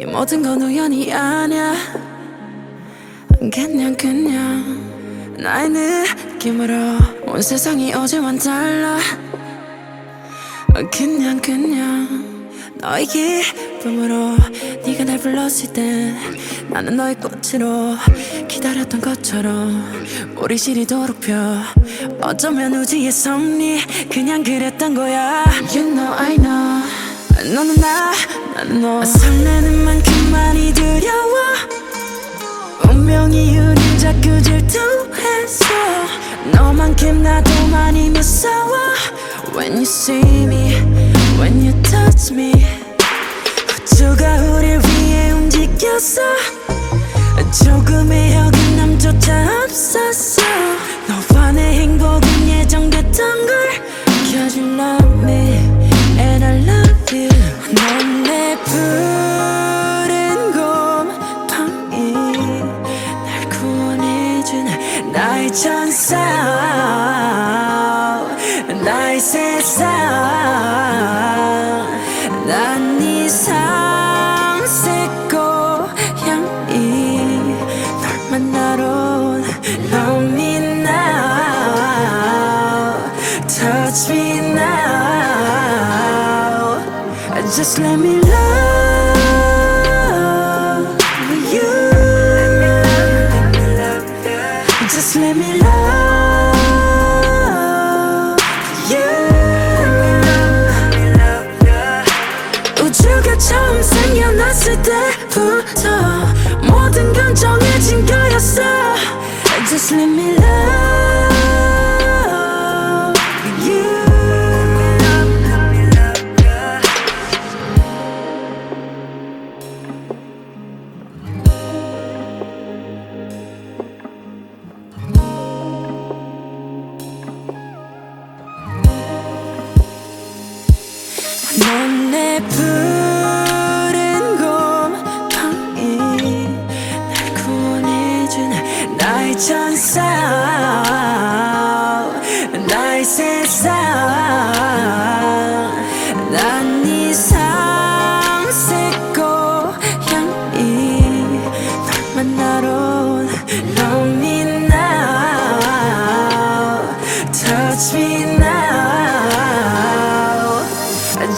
이 모든 건 우연이 아니야. 그냥 그냥 나의 느낌으로 온 세상이 어제와는 달라. 그냥 그냥 너의 기쁨으로 네가 날 불렀을 때 나는 너의 꽃으로 기다렸던 것처럼 우리 시리도록 펴. 어쩌면 우지의 섭리 그냥 그랬던 거야. You know I know 너는 나 나는 너. 설레는 만큼 많이 두려워. 운명이 우릴 자꾸 질투했어 너만큼 나도 많이 무서워. When you see me, when you touch me 우주가 우릴 위해 움직였어 조금의 어긋 나의 천사 나의 세상 난네 삼색 고향이 널 만나러 온 Love me now Touch me now Just let me love Just let me love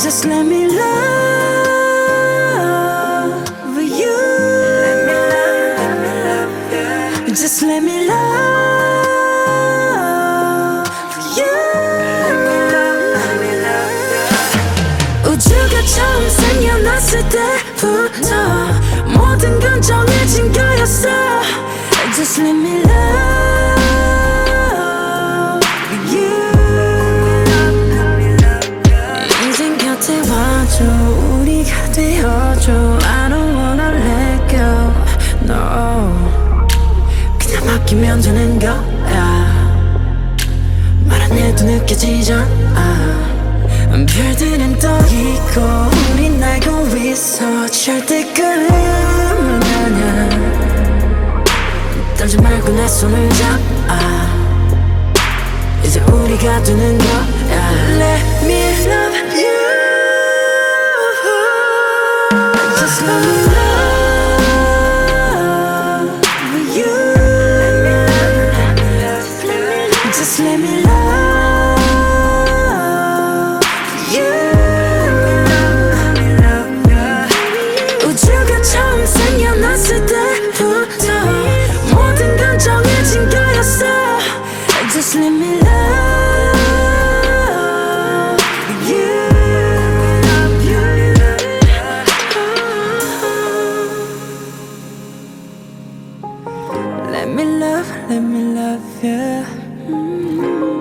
Just let me love you Just let me love you 우주가 처음 생겨났을 때부터 모든 건 정해진 거였어 Just let me love 맡기면 되는 거야. 말 안 해도 느껴지잖아. 별들은 떠 있고 우린 날고 있어. 절대 꿈은 아냐 떨지 말고 내 손을 잡아. 이제 우리가 되는 거야. Let me love you. Just let me Just let me love you 우주가 처음 생겨났을 때부터 모든 건 정해진 거였어 Just let me love you Let me love, let me love you Mm-hmm.